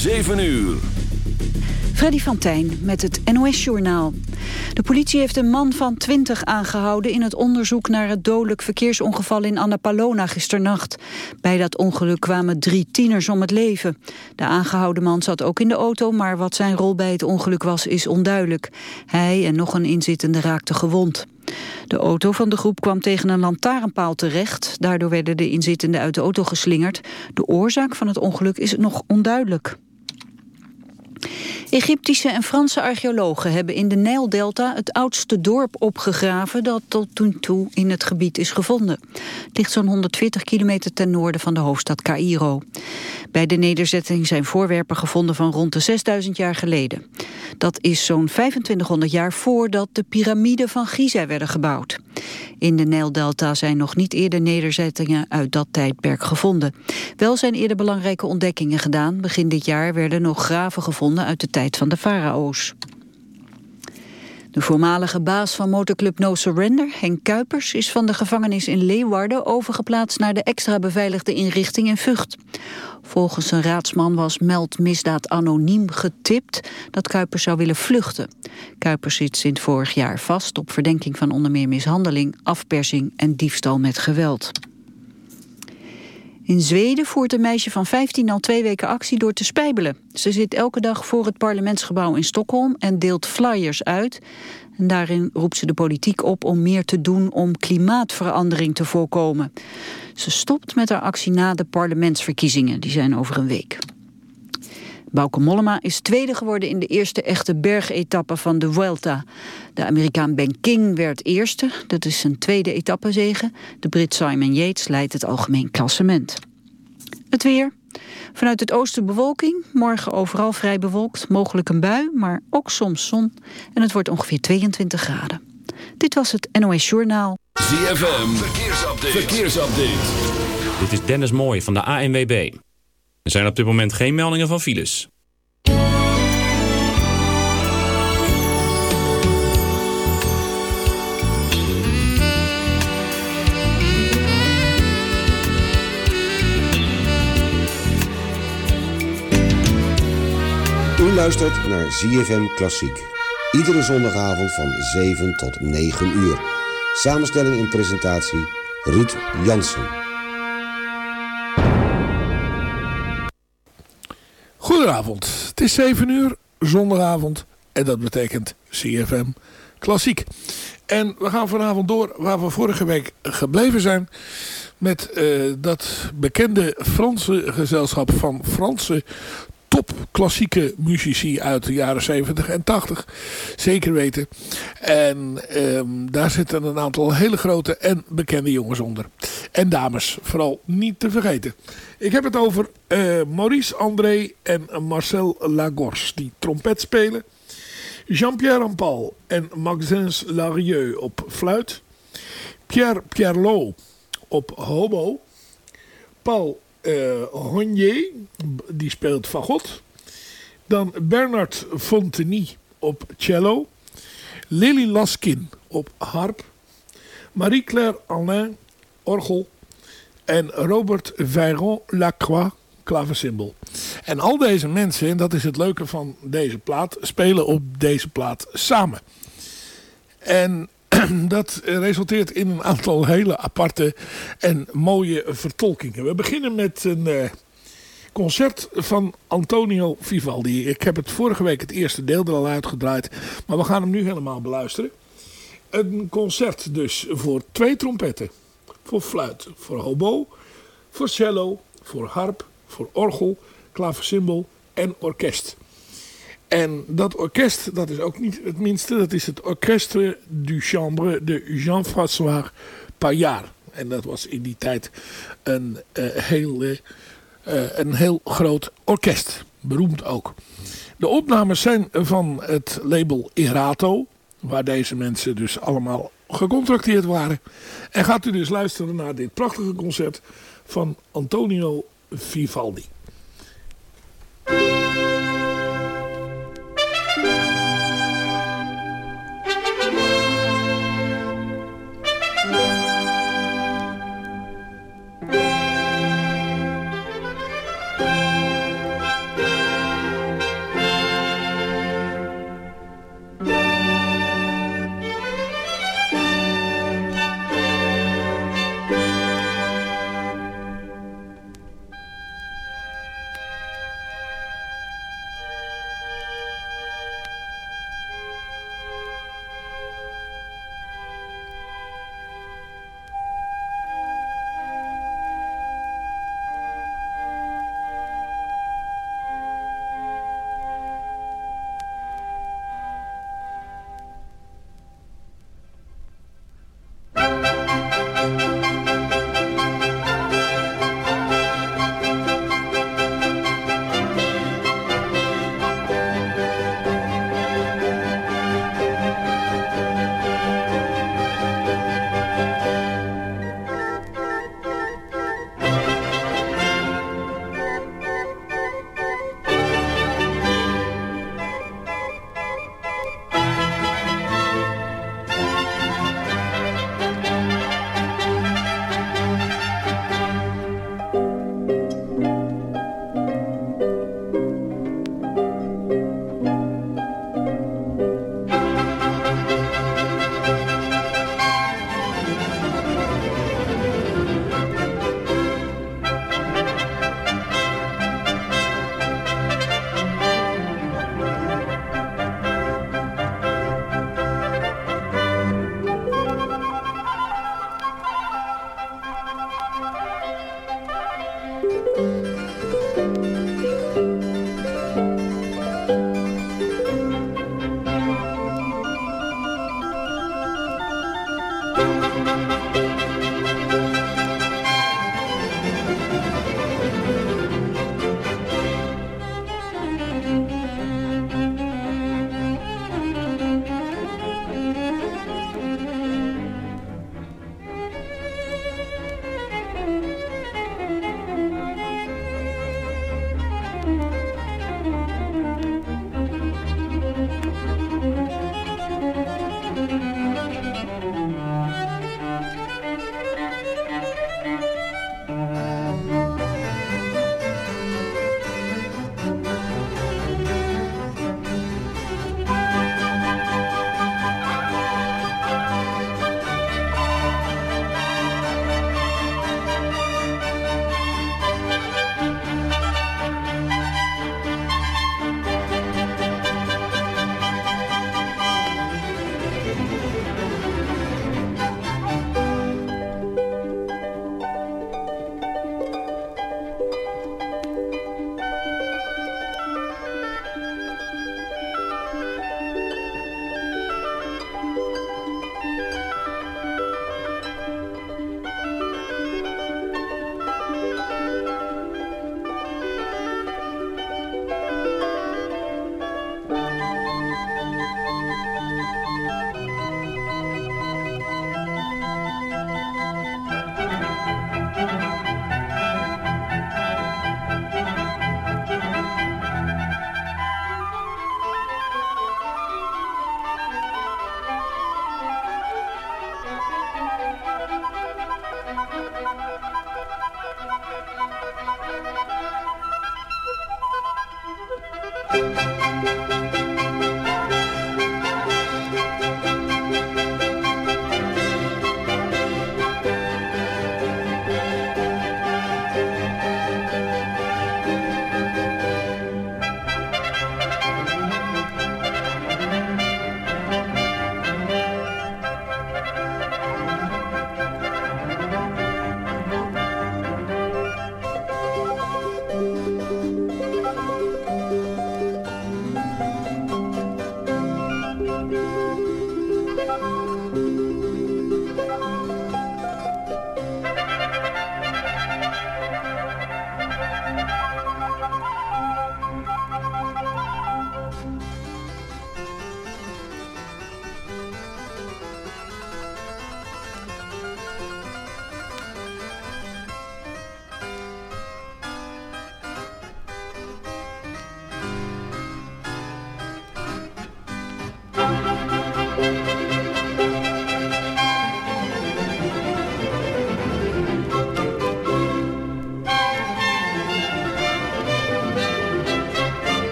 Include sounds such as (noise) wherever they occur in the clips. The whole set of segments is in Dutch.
7 uur. Freddy van Tijn met het NOS-journaal. De politie heeft een man van 20 aangehouden... in het onderzoek naar het dodelijk verkeersongeval in Annapalona gisternacht. Bij dat ongeluk kwamen drie tieners om het leven. De aangehouden man zat ook in de auto... maar wat zijn rol bij het ongeluk was, is onduidelijk. Hij en nog een inzittende raakten gewond. De auto van de groep kwam tegen een lantaarnpaal terecht. Daardoor werden de inzittenden uit de auto geslingerd. De oorzaak van het ongeluk is nog onduidelijk. Egyptische en Franse archeologen hebben in de Nijldelta het oudste dorp opgegraven dat tot toen toe in het gebied is gevonden. Het ligt zo'n 140 kilometer ten noorden van de hoofdstad Cairo. Bij de nederzetting zijn voorwerpen gevonden van rond de 6000 jaar geleden. Dat is zo'n 2500 jaar voordat de piramiden van Giza werden gebouwd. In de Nijldelta zijn nog niet eerder nederzettingen uit dat tijdperk gevonden. Wel zijn eerder belangrijke ontdekkingen gedaan. Begin dit jaar werden nog graven gevonden uit de tijd van de farao's. De voormalige baas van motorclub No Surrender, Henk Kuipers... is van de gevangenis in Leeuwarden overgeplaatst... naar de extra beveiligde inrichting in Vught. Volgens een raadsman was Meld Misdaad Anoniem getipt... dat Kuipers zou willen vluchten. Kuipers zit sinds vorig jaar vast op verdenking van onder meer mishandeling... afpersing en diefstal met geweld. In Zweden voert een meisje van 15 al twee weken actie door te spijbelen. Ze zit elke dag voor het parlementsgebouw in Stockholm en deelt flyers uit. En daarin roept ze de politiek op om meer te doen om klimaatverandering te voorkomen. Ze stopt met haar actie na de parlementsverkiezingen, die zijn over een week. Bauke Mollema is tweede geworden in de eerste echte bergetappe van de Vuelta. De Amerikaan Ben King werd eerste, dat is zijn tweede etappezege. De Brit Simon Yates leidt het algemeen klassement. Het weer. Vanuit het oosten bewolking, morgen overal vrij bewolkt, mogelijk een bui, maar ook soms zon. En het wordt ongeveer 22 graden. Dit was het NOS Journaal. ZFM, verkeersupdate. verkeersupdate. Dit is Dennis Mooij van de ANWB. Er zijn op dit moment geen meldingen van files. U luistert naar ZFM Klassiek. Iedere zondagavond van 7 tot 9 uur. Samenstelling en presentatie Ruud Jansen. Goedenavond, het is 7 uur, zondagavond. En dat betekent CFM Klassiek. En we gaan vanavond door waar we vorige week gebleven zijn. Met uh, dat bekende Franse gezelschap van Franse top klassieke muzici uit de jaren 70 en 80. Zeker weten. En um, daar zitten een aantal hele grote en bekende jongens onder. En dames, vooral niet te vergeten. Ik heb het over uh, Maurice André en Marcel Lagors die trompet spelen. Jean-Pierre Rampal en Maxence Larieux op fluit. Pierre Pierlot op hobo. Paul uh, die speelt fagot. Dan Bernard Fonteny op cello. Lily Laskin op harp. Marie-Claire Alain, orgel. En Robert Veyron Lacroix, klaversymbol. En al deze mensen, en dat is het leuke van deze plaat, spelen op deze plaat samen. En (clears throat) dat resulteert in een aantal hele aparte en mooie vertolkingen. We beginnen met een uh, concert van Antonio Vivaldi. Ik heb het vorige week het eerste deel er al uitgedraaid, maar we gaan hem nu helemaal beluisteren. Een concert dus voor twee trompetten, voor fluit, voor hobo, voor cello, voor harp, voor orgel, klaversymbol en orkest. En dat orkest, dat is ook niet het minste, dat is het Orchestre du Chambre de Jean-François Paillard. En dat was in die tijd een, uh, heel, uh, een heel groot orkest. Beroemd ook. De opnames zijn van het label Erato. Waar deze mensen dus allemaal gecontracteerd waren. En gaat u dus luisteren naar dit prachtige concert van Antonio Vivaldi.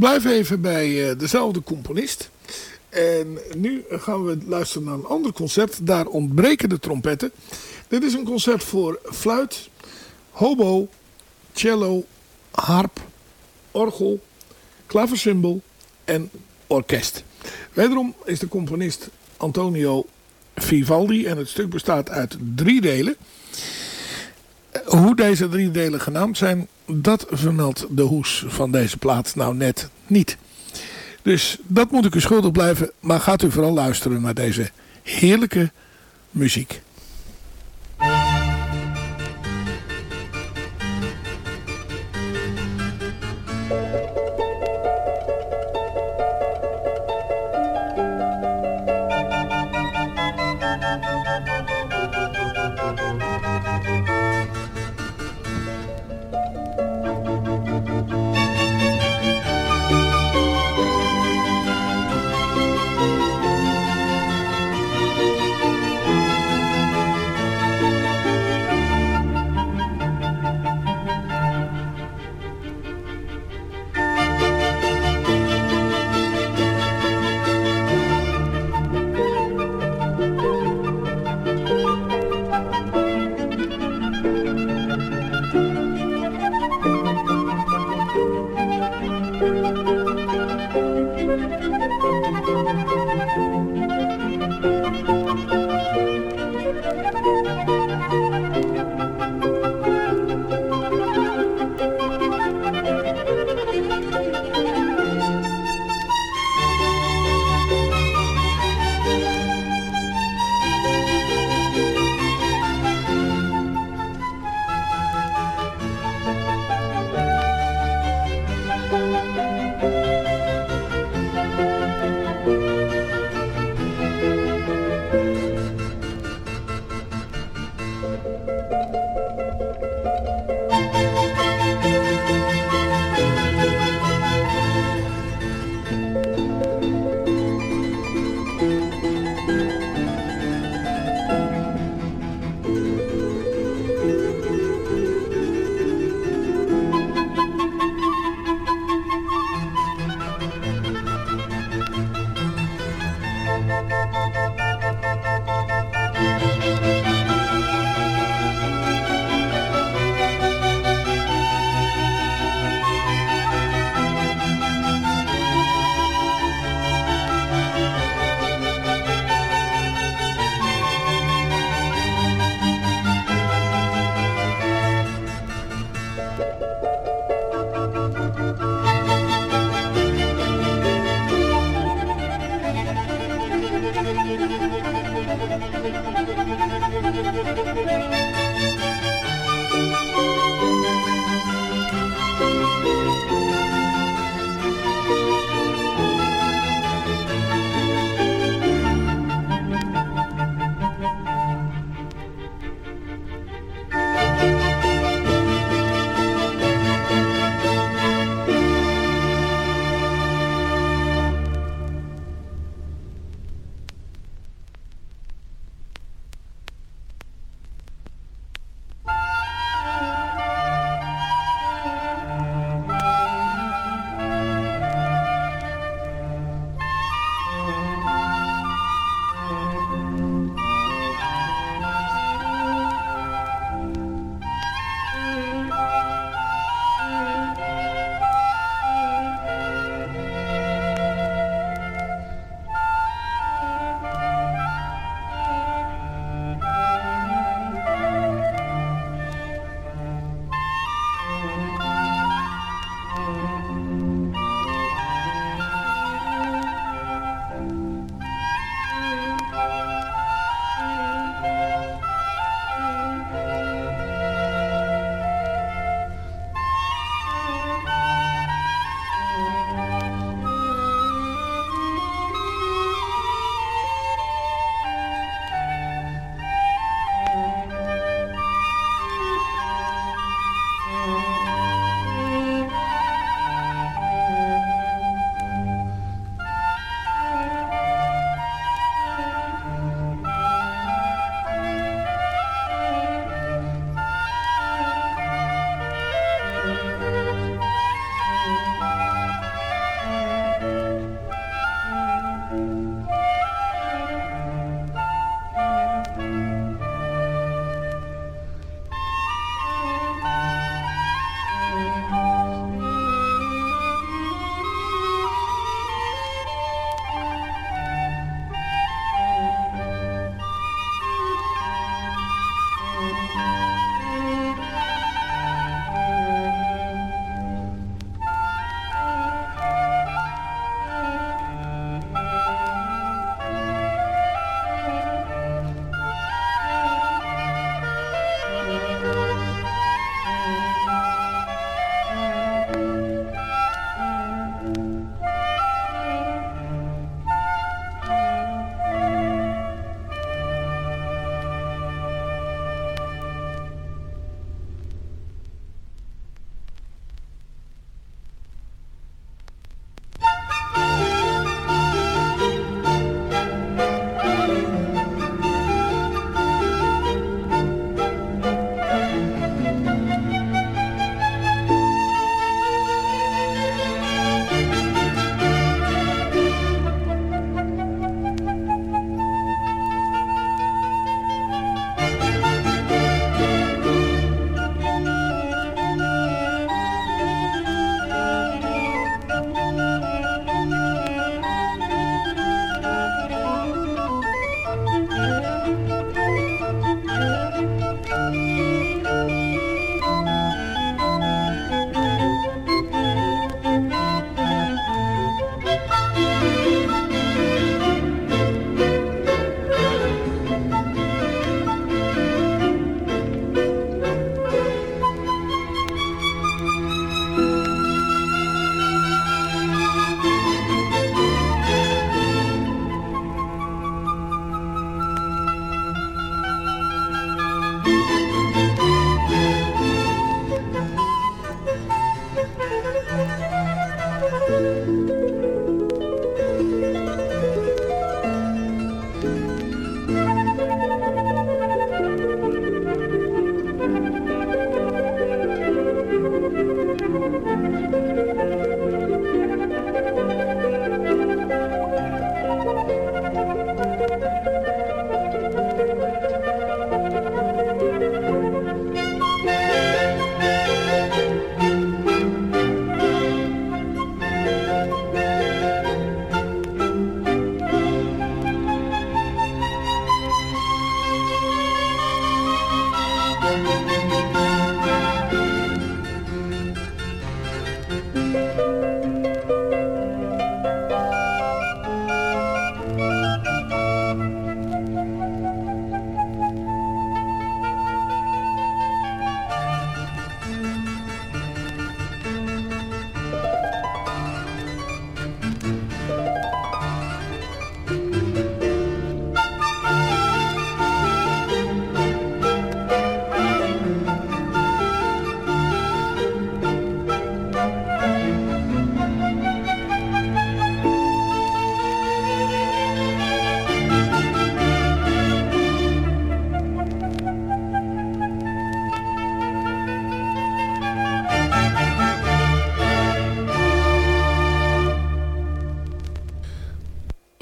Blijven even bij dezelfde componist. En nu gaan we luisteren naar een ander concert. Daar ontbreken de trompetten. Dit is een concert voor fluit, hobo, cello, harp, orgel, klaversymbol en orkest. Wederom is de componist Antonio Vivaldi en het stuk bestaat uit drie delen. Hoe deze drie delen genaamd zijn, dat vermeldt de hoes van deze plaat nou net niet. Dus dat moet ik u schuldig blijven, maar gaat u vooral luisteren naar deze heerlijke muziek.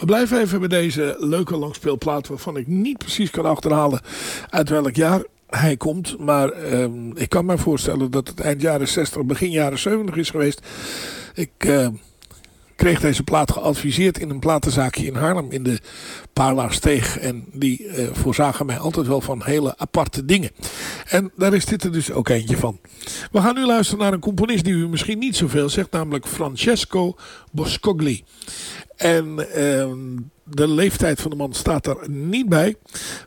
Blijven even bij deze leuke langspeelplaat waarvan ik niet precies kan achterhalen uit welk jaar hij komt. Maar ehm, ik kan me voorstellen dat het eind jaren 60, begin jaren 70 is geweest. Ik uh, kreeg deze plaat geadviseerd in een platenzaakje in Haarlem in de Paarlaarsteeg. En die uh, voorzagen mij altijd wel van hele aparte dingen. En daar is dit er dus ook eentje van. We gaan nu luisteren naar een componist die u misschien niet zoveel zegt, namelijk Francesco Boscogli. En uh, de leeftijd van de man staat er niet bij.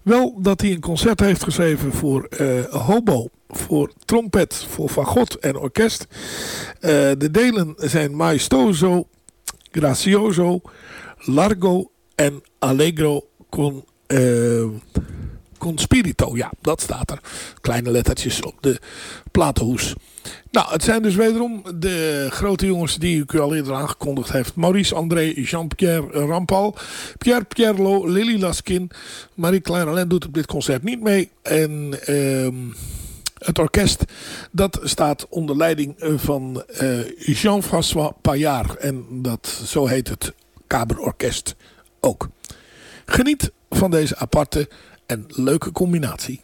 Wel dat hij een concert heeft geschreven voor uh, hobo, voor trompet, voor fagot en orkest. Uh, de delen zijn maestoso, gracioso, largo en allegro con... Uh, Conspirito, ja, dat staat er. Kleine lettertjes op de platenhoes. Nou, het zijn dus wederom de grote jongens die ik u al eerder aangekondigd heeft. Maurice André, Jean-Pierre Rampal, Pierre Pierlo, Lily Laskin. Marie-Claire Alain doet op dit concert niet mee. En uh, het orkest, dat staat onder leiding van uh, Jean-François Paillard. En dat, zo heet het Kamerorkest ook. Geniet van deze aparte en leuke combinatie.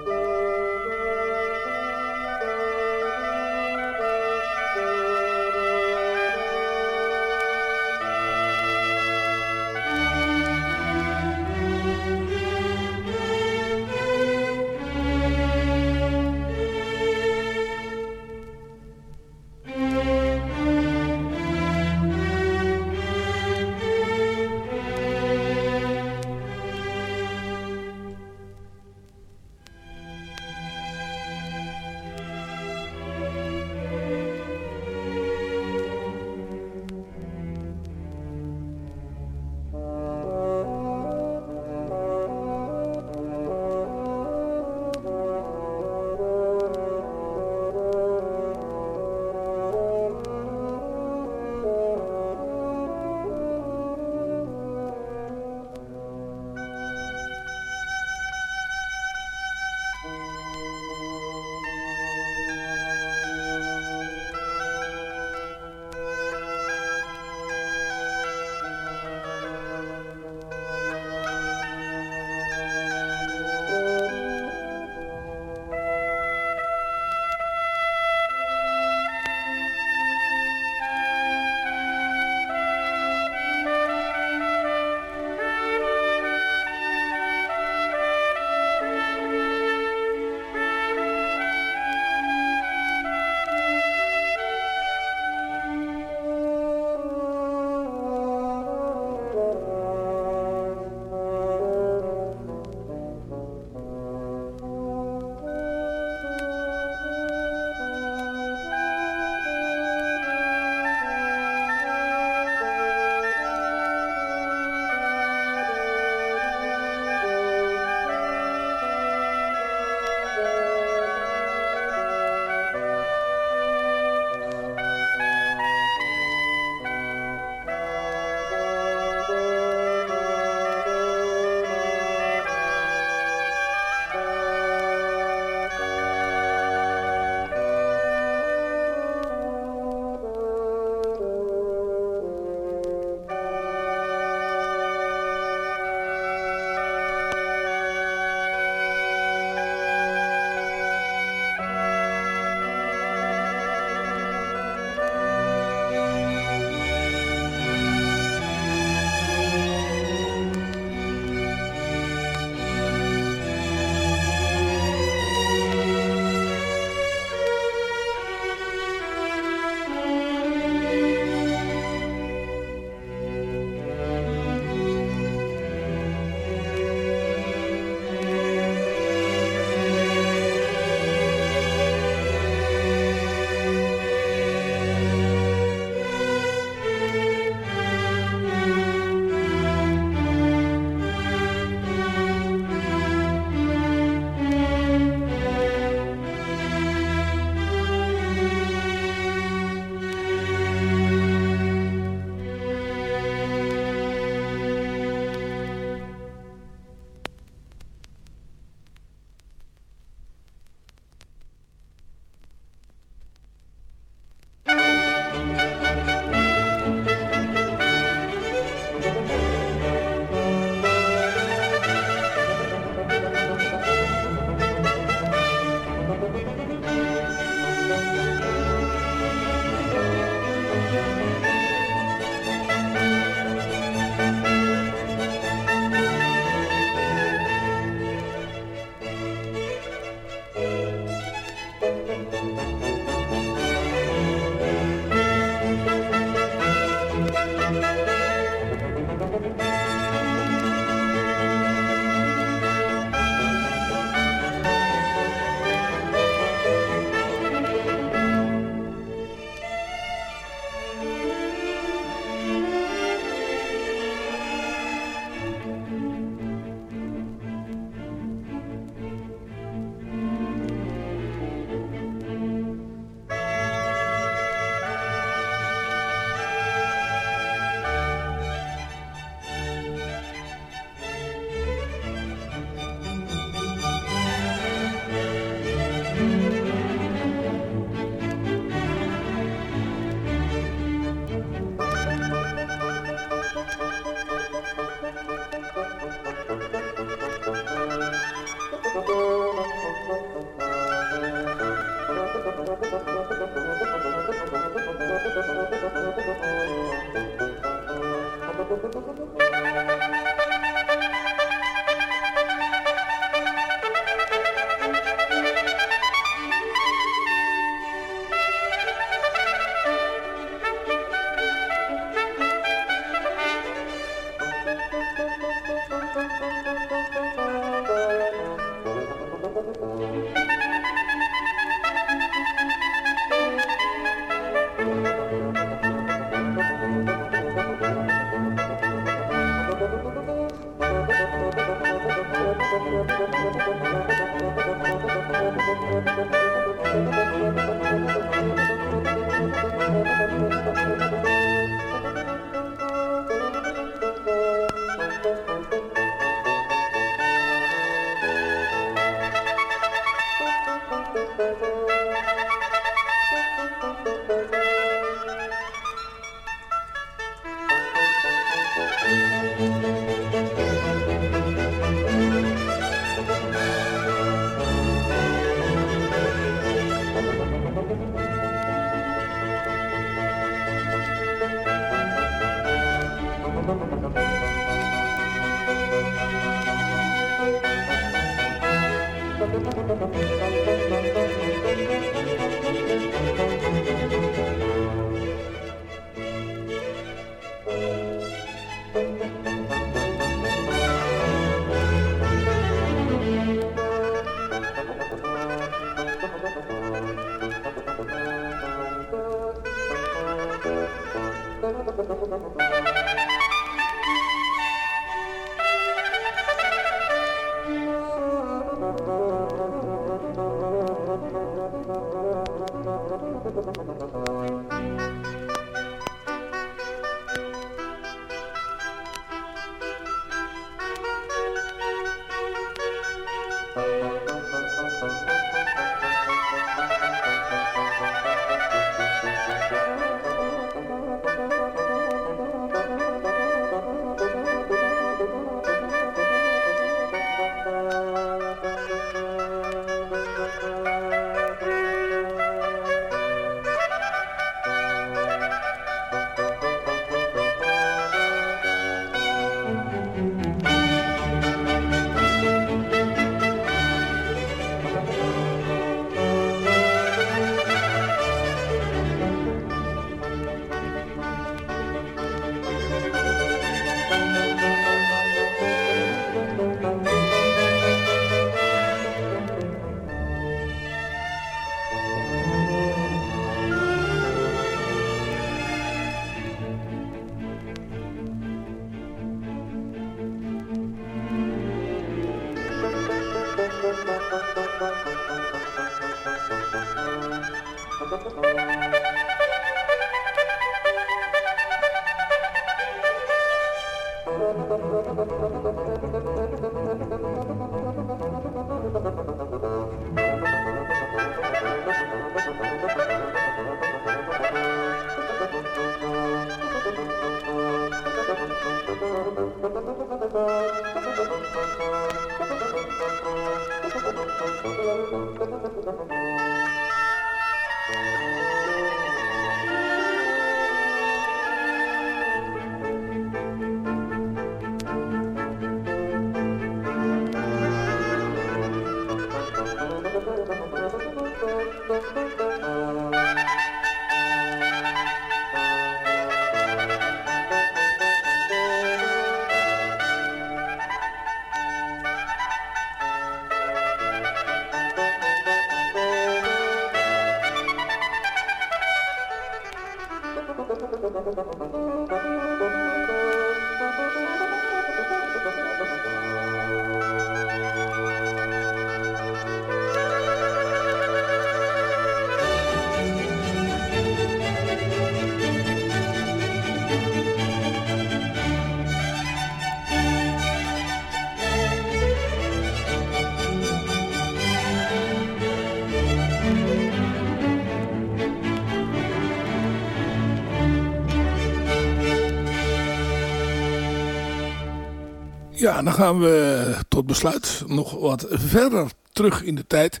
Ja, dan gaan we tot besluit nog wat verder terug in de tijd.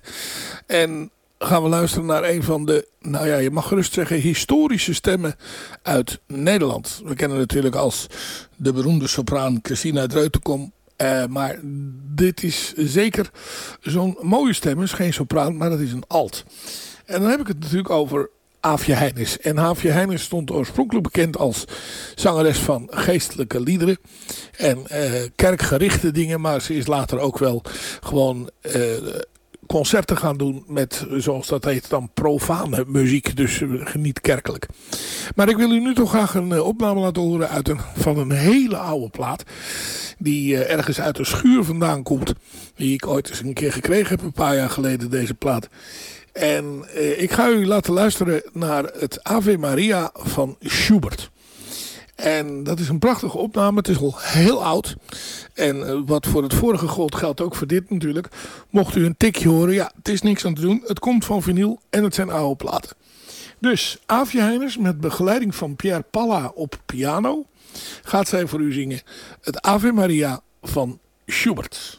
En gaan we luisteren naar een van de, nou ja, je mag gerust zeggen, historische stemmen uit Nederland. We kennen natuurlijk als de beroemde sopraan Christina Dreutekom. Uh, maar dit is zeker zo'n mooie stem. Is geen sopraan, maar dat is een alt. En dan heb ik het natuurlijk over Aafje Heinis. En Aafje Heinis stond oorspronkelijk bekend als zangeres van geestelijke liederen. En uh, kerkgerichte dingen. Maar ze is later ook wel gewoon uh, concerten gaan doen met, zoals dat heet dan, profane muziek. Dus niet kerkelijk. Maar ik wil u nu toch graag een opname laten horen uit een, van een hele oude plaat. Die ergens uit een schuur vandaan komt. Die ik ooit eens een keer gekregen heb, een paar jaar geleden, deze plaat. En ik ga u laten luisteren naar het Ave Maria van Schubert. En dat is een prachtige opname. Het is al heel oud. En uh, wat voor het vorige gold geldt ook voor dit natuurlijk. Mocht u een tikje horen, ja, het is niks aan te doen. Het komt van vinyl en het zijn oude platen. Dus Aafje Heiners met begeleiding van Pierre Palla op piano... gaat zij voor u zingen het Ave Maria van Schubert.